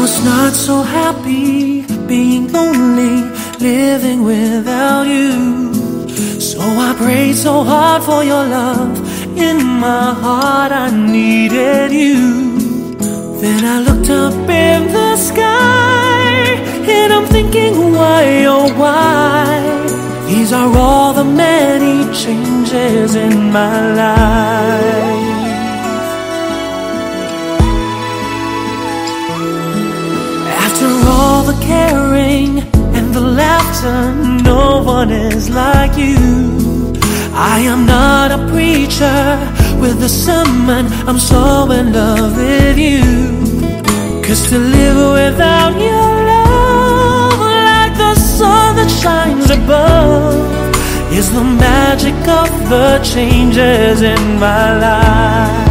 was not so happy being lonely, living without you. So I prayed so hard for your love. In my heart, I needed you. Then I looked up in the sky, and I'm thinking, why, oh, why? These are all the many changes in my life. The caring and the laughter, no one is like you. I am not a preacher with a sermon, I'm so in love with you. Cause to live without your love, like the sun that shines above, is the magic of the changes in my life.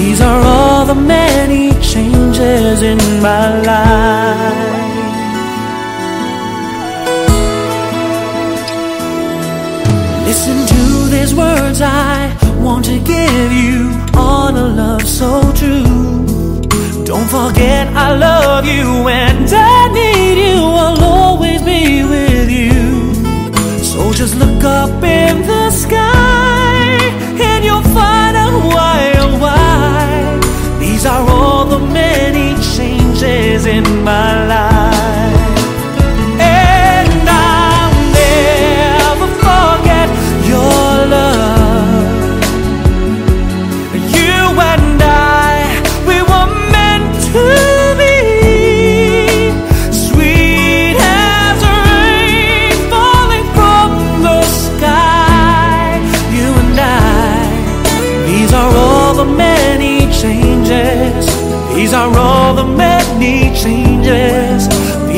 These are all the many changes in my life. Listen to these words I want to give you on a love so true. Don't forget I love you and I need you. I'll always be with you. So just look up my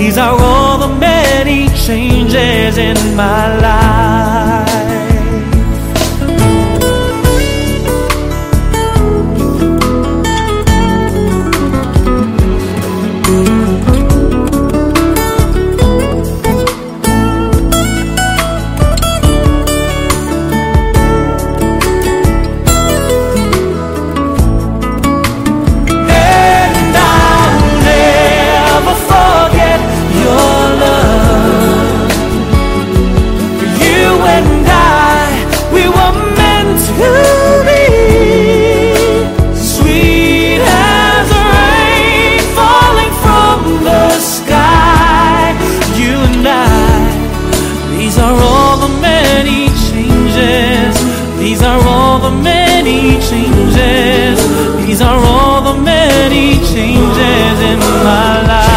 These are all the many changes in my life. The many changes. These are all the many changes in my life.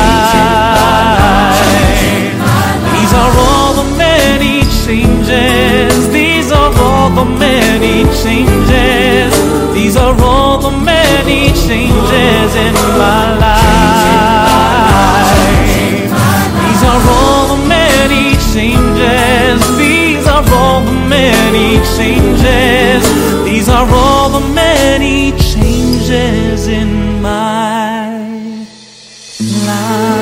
These are all the many changes. These are all the many changes. These are all the many changes in my life. These are all the many changes. These are all the many changes. These are all the many changes in my life.